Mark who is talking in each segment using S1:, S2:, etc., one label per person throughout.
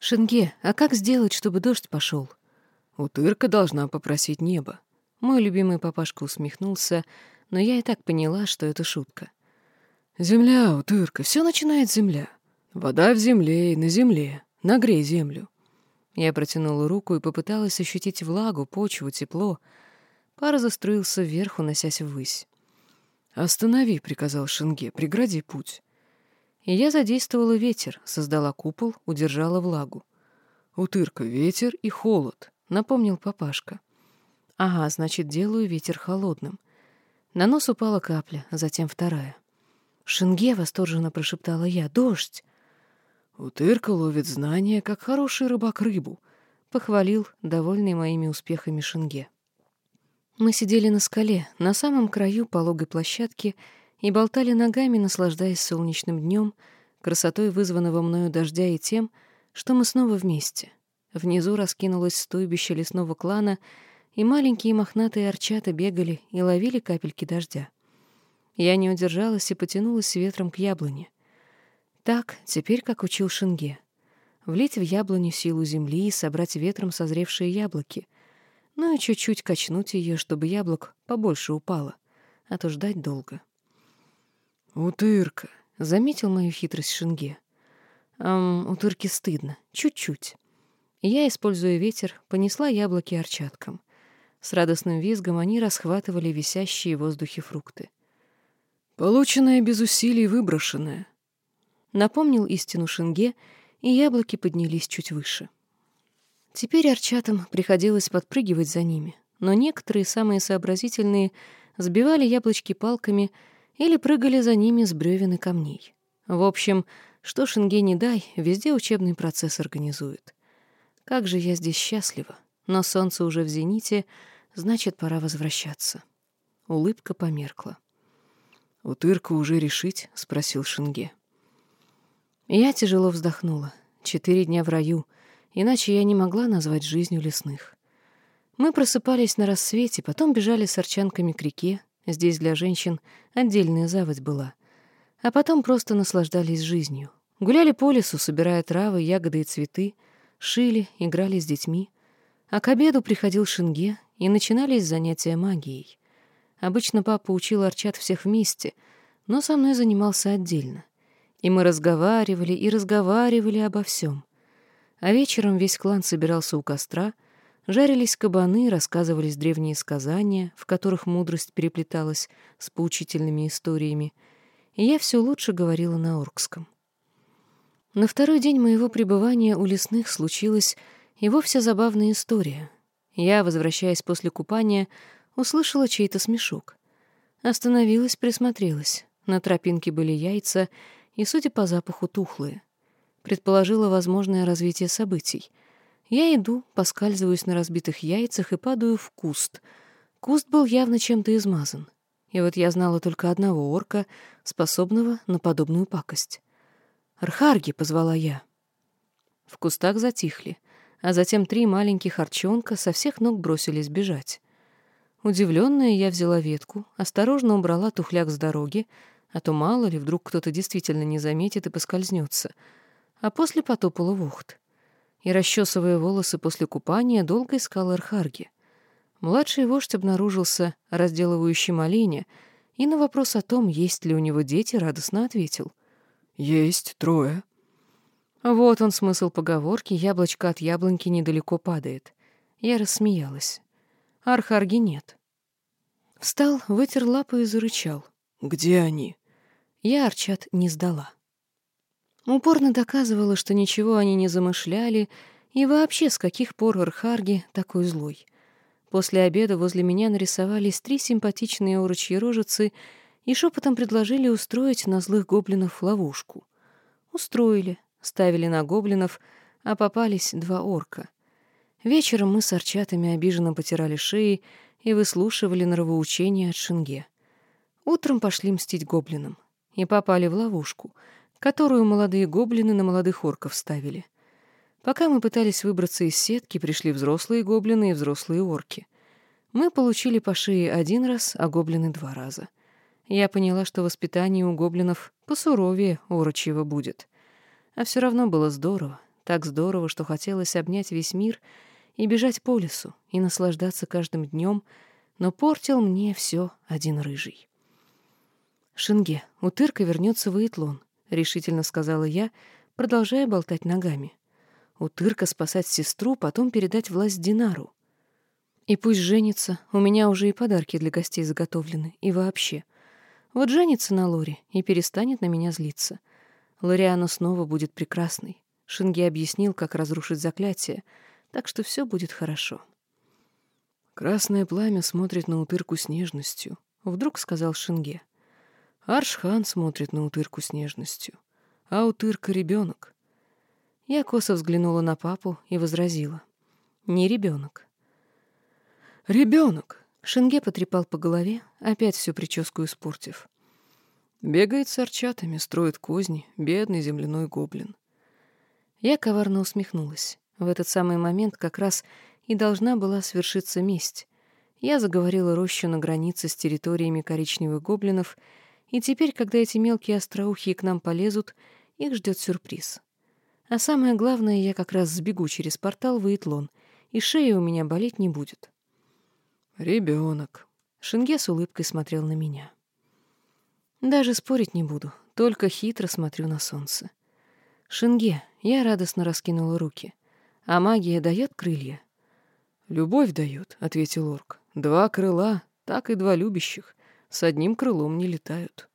S1: «Шенге, а как сделать, чтобы дождь пошел?
S2: «Утырка должна попросить небо».
S1: Мой любимый папашка усмехнулся, но я и так поняла, что это шутка.
S2: «Земля, утырка, все начинает земля. Вода в земле и на земле. Нагрей землю».
S1: Я протянула руку и попыталась ощутить влагу, почву, тепло. Пар заструился вверх, уносясь ввысь.
S2: «Останови», — приказал Шенге, — «прегради путь».
S1: И я задействовала ветер, создала купол, удержала влагу.
S2: «Утырка, ветер и холод», — напомнил папашка.
S1: «Ага, значит, делаю ветер холодным». На нос упала капля, затем вторая. «Шенге!» — восторженно прошептала я. «Дождь!»
S2: «Утырка ловит знания, как хороший рыбак рыбу», — похвалил, довольный моими успехами Шенге.
S1: Мы сидели на скале, на самом краю пологой площадки, и болтали ногами, наслаждаясь солнечным днем, красотой вызванного мною дождя и тем, что мы снова вместе. Внизу раскинулось стойбище лесного клана, и маленькие мохнатые арчата бегали и ловили капельки дождя. Я не удержалась и потянулась ветром к яблоне. Так, теперь как учил Шинге. Влить в яблоню силу земли и собрать ветром созревшие яблоки — ну и чуть-чуть качнуть ее, чтобы яблок побольше упало, а то ждать долго.
S2: «Утырка!»
S1: — заметил мою хитрость Шинге. «Эм, утырке стыдно. Чуть-чуть». Я, используя ветер, понесла яблоки арчаткам. С радостным визгом они расхватывали висящие в воздухе фрукты.
S2: «Полученное без усилий выброшенное», —
S1: напомнил истину Шинге, и яблоки поднялись чуть выше. Теперь арчатам приходилось подпрыгивать за ними, но некоторые, самые сообразительные, сбивали яблочки палками или прыгали за ними с бревен и камней. В общем, что Шенге не дай, везде учебный процесс организует. Как же я здесь счастлива, но солнце уже в зените, значит, пора возвращаться. Улыбка померкла.
S2: «Утырка уже решить?» — спросил Шенге.
S1: Я тяжело вздохнула. Четыре дня в раю — иначе я не могла назвать жизнью лесных. Мы просыпались на рассвете, потом бежали с арчанками к реке, здесь для женщин отдельная заводь была, а потом просто наслаждались жизнью. Гуляли по лесу, собирая травы, ягоды и цветы, шили, играли с детьми. А к обеду приходил Шинге, и начинались занятия магией. Обычно папа учил арчат всех вместе, но со мной занимался отдельно. И мы разговаривали и разговаривали обо всем. А вечером весь клан собирался у костра, жарились кабаны, рассказывались древние сказания, в которых мудрость переплеталась с поучительными историями, и я все лучше говорила на оркском. На второй день моего пребывания у лесных случилась и вовсе забавная история. Я, возвращаясь после купания, услышала чей-то смешок. Остановилась, присмотрелась. На тропинке были яйца, и, судя по запаху, тухлые предположила возможное развитие событий. Я иду, поскальзываюсь на разбитых яйцах и падаю в куст. Куст был явно чем-то измазан. И вот я знала только одного орка, способного на подобную пакость. «Архарги!» — позвала я. В кустах затихли, а затем три маленьких арчонка со всех ног бросились бежать. Удивленная, я взяла ветку, осторожно убрала тухляк с дороги, а то мало ли, вдруг кто-то действительно не заметит и поскользнется — а после потопала в ухт. И, расчесывая волосы после купания, долго искал Эрхарги. Младший вождь обнаружился разделывающим оленя, и на вопрос о том, есть ли у него дети, радостно ответил.
S2: «Есть трое».
S1: Вот он смысл поговорки «яблочко от яблоньки недалеко падает». Я рассмеялась. Архарги нет. Встал, вытер лапы и зарычал.
S2: «Где они?»
S1: Я Арчат не сдала. Упорно доказывала, что ничего они не замышляли, и вообще с каких пор Архарги такой злой. После обеда возле меня нарисовались три симпатичные урочьи рожицы и шепотом предложили устроить на злых гоблинов ловушку. Устроили, ставили на гоблинов, а попались два орка. Вечером мы с арчатами обиженно потирали шеи и выслушивали нравоучения от Шинге. Утром пошли мстить гоблинам и попали в ловушку — которую молодые гоблины на молодых орков ставили. Пока мы пытались выбраться из сетки, пришли взрослые гоблины и взрослые орки. Мы получили по шее один раз, а гоблины два раза. Я поняла, что воспитание у гоблинов посуровее орочьего будет. А все равно было здорово. Так здорово, что хотелось обнять весь мир и бежать по лесу, и наслаждаться каждым днем, но портил мне все один рыжий. «Шинге, утырка вернется в Итлон», — решительно сказала я, продолжая болтать ногами. «Утырка спасать сестру, потом передать власть Динару. И пусть женится, у меня уже и подарки для гостей заготовлены, и вообще. Вот женится на Лоре и перестанет на меня злиться. Лориана снова будет прекрасной. Шинги объяснил, как разрушить заклятие, так что все будет хорошо.
S2: «Красное пламя смотрит на утырку с нежностью», — вдруг сказал Шинге. Аршхан смотрит на утырку с нежностью, а утырка — ребенок.
S1: Я косо взглянула на папу и возразила. «Не ребенок.
S2: «Ребенок!»
S1: — Шенге потрепал по голове, опять всю прическу испортив.
S2: Бегает с арчатами, строит козни, бедный земляной гоблин.
S1: Я коварно усмехнулась. В этот самый момент как раз и должна была свершиться месть. Я заговорила рощу на границе с территориями коричневых гоблинов, и теперь, когда эти мелкие остроухие к нам полезут, их ждет сюрприз. А самое главное, я как раз сбегу через портал в Итлон, и шея у меня болеть не будет.
S2: Ребенок.
S1: Шинге с улыбкой смотрел на меня. Даже спорить не буду, только хитро смотрю на солнце. Шинге, я радостно раскинула руки. А магия дает крылья?
S2: Любовь дает, ответил орк. Два крыла, так и два любящих. С одним крылом не летают.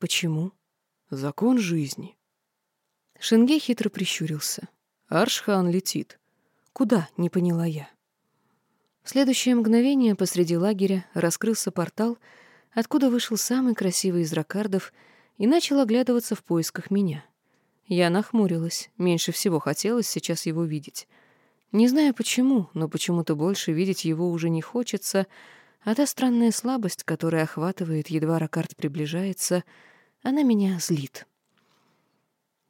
S1: Почему?
S2: Закон жизни.
S1: Шинге хитро прищурился.
S2: Аршхан летит.
S1: Куда? Не поняла я. В следующее мгновение посреди лагеря раскрылся портал, откуда вышел самый красивый из ракардов и начал оглядываться в поисках меня. Я нахмурилась, меньше всего хотелось сейчас его видеть. Не знаю почему, но почему-то больше видеть его уже не хочется, а та странная слабость, которая охватывает, едва ракард приближается, она меня злит.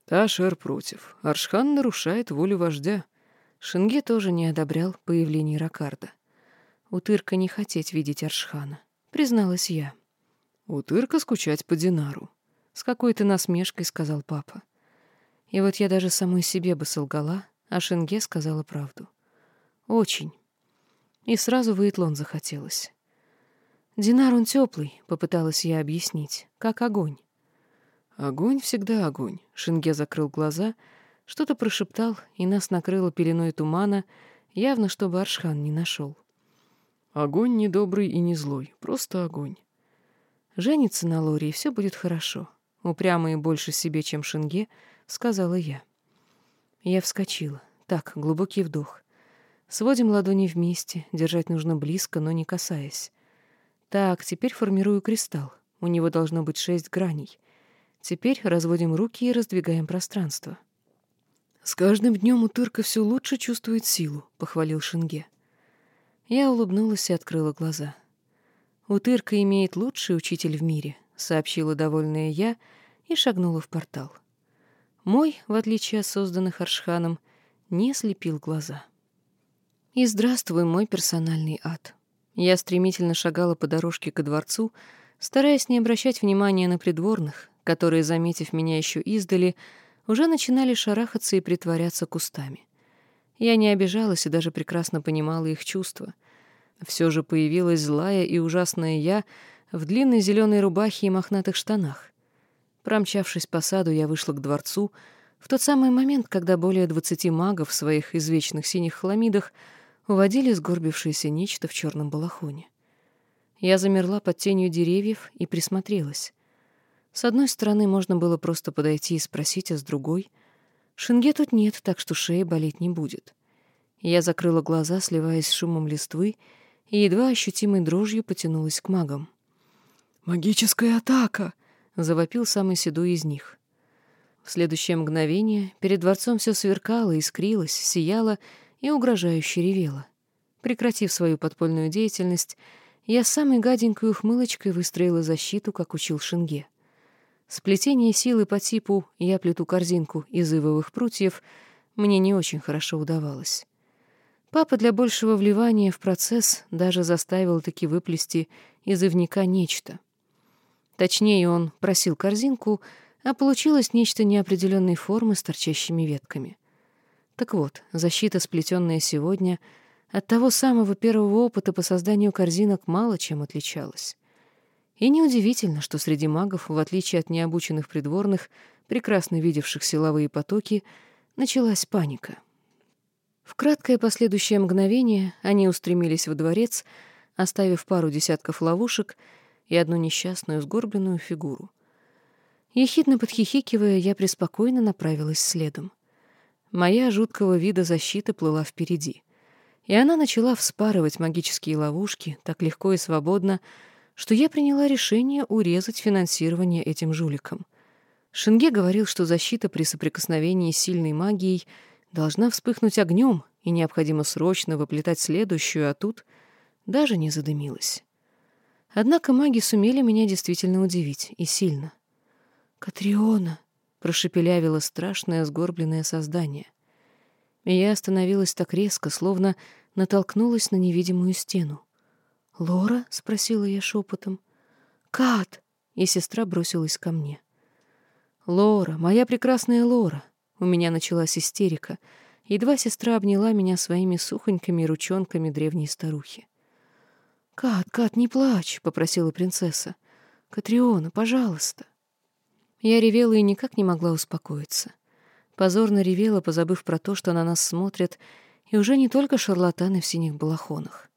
S2: Ташер против. Аршхан нарушает волю вождя.
S1: Шинге тоже не одобрял появление Ракарда. Утырка не хотеть видеть Аршхана, призналась я.
S2: Утырка скучать по Динару.
S1: С какой-то насмешкой сказал папа. И вот я даже самой себе бы солгала, а Шенге сказала правду. Очень. И сразу в Итлон захотелось. Динар он теплый, попыталась я объяснить, как огонь.
S2: Огонь всегда огонь. Шенге закрыл глаза, что-то прошептал, и нас накрыло пеленой тумана, явно чтобы Аршхан не нашел. Огонь не добрый и не злой, просто огонь.
S1: Женится на Лоре, и все будет хорошо. Упрямо и больше себе, чем Шенге, сказала я. Я вскочила. Так, глубокий вдох. Сводим ладони вместе, держать нужно близко, но не касаясь. Так, теперь формирую кристалл. У него должно быть шесть граней. Теперь разводим руки и раздвигаем пространство.
S2: «С каждым днем Утырка все лучше чувствует силу», — похвалил Шенге.
S1: Я улыбнулась и открыла глаза. «Утырка имеет лучший учитель в мире», — сообщила довольная я и шагнула в портал. Мой, в отличие от созданных Аршханом, не слепил глаза. И здравствуй, мой персональный ад. Я стремительно шагала по дорожке ко дворцу, стараясь не обращать внимания на придворных, которые, заметив меня еще издали, уже начинали шарахаться и притворяться кустами. Я не обижалась и даже прекрасно понимала их чувства. Все же появилась злая и ужасная я в длинной зеленой рубахе и мохнатых штанах. Промчавшись по саду, я вышла к дворцу в тот самый момент, когда более двадцати магов в своих извечных синих хламидах уводили сгорбившееся нечто в черном балахоне. Я замерла под тенью деревьев и присмотрелась. С одной стороны, можно было просто подойти и спросить, а с другой — Шинге тут нет, так что шея болеть не будет. Я закрыла глаза, сливаясь с шумом листвы, и едва ощутимой дрожью потянулась к магам.
S2: «Магическая атака!»
S1: — завопил самый седой из них. В следующее мгновение перед дворцом все сверкало, искрилось, сияло и угрожающе ревело. Прекратив свою подпольную деятельность, я самой гаденькой ухмылочкой выстроила защиту, как учил Шинге. Сплетение силы по типу «я плету корзинку из ивовых прутьев» мне не очень хорошо удавалось. Папа для большего вливания в процесс даже заставил таки выплести из ивника нечто. Точнее, он просил корзинку, а получилось нечто неопределенной формы с торчащими ветками. Так вот, защита, сплетенная сегодня, от того самого первого опыта по созданию корзинок мало чем отличалась. И неудивительно, что среди магов, в отличие от необученных придворных, прекрасно видевших силовые потоки, началась паника. В краткое последующее мгновение они устремились во дворец, оставив пару десятков ловушек и одну несчастную сгорбленную фигуру. Ехидно подхихикивая, я преспокойно направилась следом. Моя жуткого вида защита плыла впереди, и она начала вспарывать магические ловушки так легко и свободно, что я приняла решение урезать финансирование этим жуликам. Шенге говорил, что защита при соприкосновении с сильной магией должна вспыхнуть огнем, и необходимо срочно выплетать следующую, а тут даже не задымилась. Однако маги сумели меня действительно удивить, и сильно. «Катриона!» — прошепелявило страшное сгорбленное создание. И я остановилась так резко, словно натолкнулась на невидимую стену. «Лора?» — спросила я шепотом. «Кат!» — и сестра бросилась ко мне. «Лора, моя прекрасная Лора!» У меня началась истерика. Едва сестра обняла меня своими сухонькими ручонками древней старухи. «Кат, Кат, не плачь!» — попросила принцесса. «Катриона, пожалуйста!» Я ревела и никак не могла успокоиться. Позорно ревела, позабыв про то, что на нас смотрят, и уже не только шарлатаны в синих балахонах.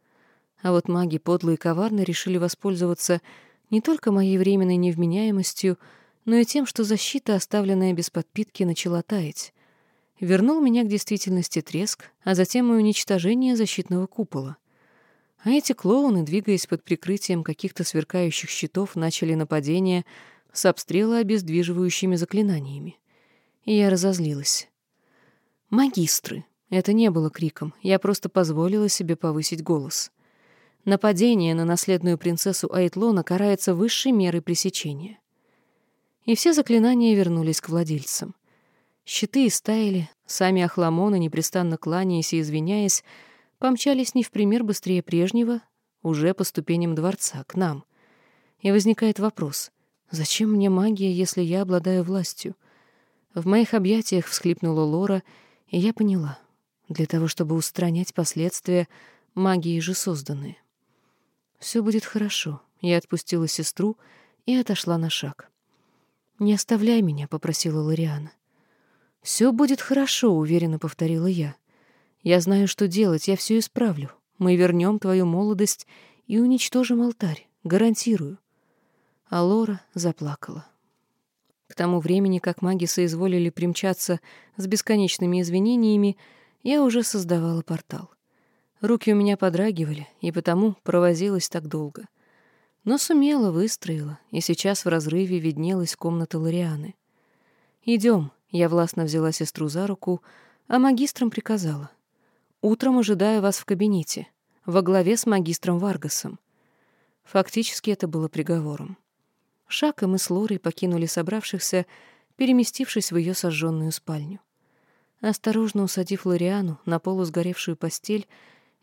S1: А вот маги подлые и коварно решили воспользоваться не только моей временной невменяемостью, но и тем, что защита, оставленная без подпитки, начала таять. Вернул меня к действительности треск, а затем и уничтожение защитного купола. А эти клоуны, двигаясь под прикрытием каких-то сверкающих щитов, начали нападение с обстрела обездвиживающими заклинаниями. И я разозлилась. «Магистры!» Это не было криком, я просто позволила себе повысить голос — Нападение на наследную принцессу Айтлона карается высшей мерой пресечения. И все заклинания вернулись к владельцам. Щиты истаяли, сами охламоны, непрестанно кланяясь и извиняясь, помчались не в пример быстрее прежнего, уже по ступеням дворца, к нам. И возникает вопрос, зачем мне магия, если я обладаю властью? В моих объятиях всхлипнула Лора, и я поняла, для того, чтобы устранять последствия магии же созданные. Все будет хорошо. Я отпустила сестру и отошла на шаг. «Не оставляй меня», — попросила Лориана. «Все будет хорошо», — уверенно повторила я. «Я знаю, что делать, я все исправлю. Мы вернем твою молодость и уничтожим алтарь, гарантирую». А Лора заплакала. К тому времени, как маги соизволили примчаться с бесконечными извинениями, я уже создавала портал. Руки у меня подрагивали, и потому провозилась так долго. Но сумела, выстроила, и сейчас в разрыве виднелась комната Лорианы. «Идем», — я властно взяла сестру за руку, а магистром приказала. «Утром ожидаю вас в кабинете, во главе с магистром Варгасом». Фактически это было приговором. Шаг и мы с Лорой покинули собравшихся, переместившись в ее сожженную спальню. Осторожно усадив Лориану на полусгоревшую постель,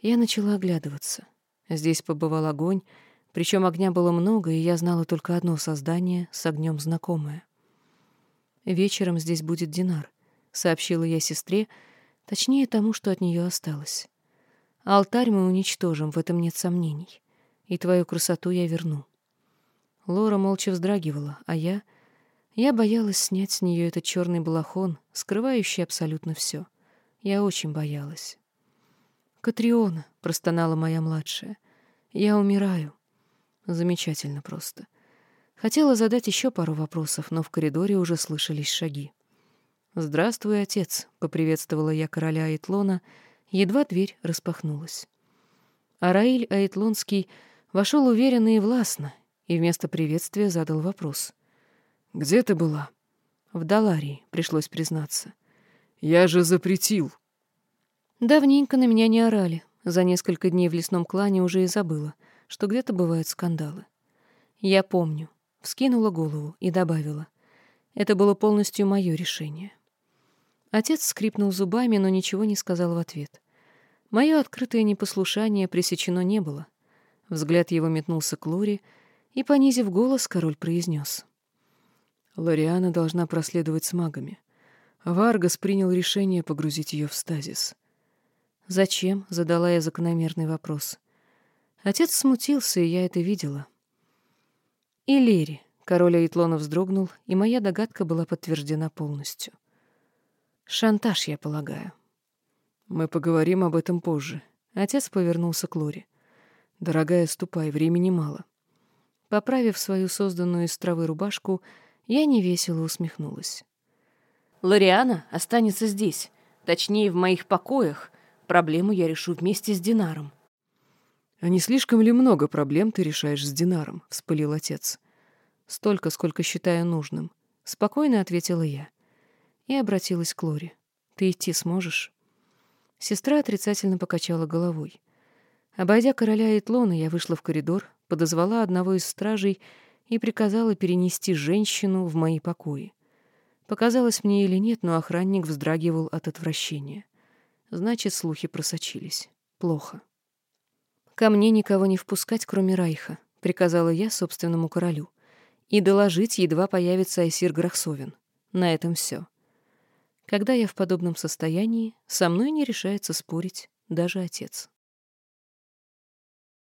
S1: я начала оглядываться. Здесь побывал огонь, причем огня было много, и я знала только одно создание с огнем знакомое. «Вечером здесь будет Динар», — сообщила я сестре, точнее тому, что от нее осталось. «Алтарь мы уничтожим, в этом нет сомнений, и твою красоту я верну». Лора молча вздрагивала, а я... Я боялась снять с нее этот черный балахон, скрывающий абсолютно все. Я очень боялась. «Катриона», — простонала моя младшая, — «я умираю». Замечательно просто. Хотела задать еще пару вопросов, но в коридоре уже слышались шаги. «Здравствуй, отец», — поприветствовала я короля Айтлона, едва дверь распахнулась. Араиль Айтлонский вошел уверенно и властно, и вместо приветствия задал вопрос. «Где ты была?» «В Даларии», — пришлось признаться.
S2: «Я же запретил»,
S1: Давненько на меня не орали. За несколько дней в лесном клане уже и забыла, что где-то бывают скандалы. Я помню. Вскинула голову и добавила. Это было полностью мое решение. Отец скрипнул зубами, но ничего не сказал в ответ. Мое открытое непослушание пресечено не было. Взгляд его метнулся к Лоре, и, понизив голос, король произнес. «Лориана должна проследовать с магами.
S2: Варгас принял решение погрузить ее в стазис.
S1: «Зачем?» — задала я закономерный вопрос. Отец смутился, и я это видела. «И Лери», — король Айтлона вздрогнул, и моя догадка была подтверждена полностью. «Шантаж, я полагаю».
S2: «Мы поговорим об этом позже». Отец повернулся к Лоре. «Дорогая, ступай, времени мало».
S1: Поправив свою созданную из травы рубашку, я невесело усмехнулась. «Лориана останется здесь, точнее, в моих покоях. Проблему я решу вместе с Динаром».
S2: «А не слишком ли много проблем ты решаешь с Динаром?» — вспылил отец.
S1: «Столько, сколько считаю нужным», — спокойно ответила я. И обратилась к Лоре. «Ты идти сможешь?» Сестра отрицательно покачала головой. Обойдя короля Итлона, я вышла в коридор, подозвала одного из стражей и приказала перенести женщину в мои покои. Показалось мне или нет, но охранник вздрагивал от отвращения. Значит, слухи просочились. Плохо. «Ко мне никого не впускать, кроме Райха», — приказала я собственному королю. «И доложить, едва появится Айсир Грахсовин. На этом все. Когда я в подобном состоянии, со мной не решается спорить даже отец».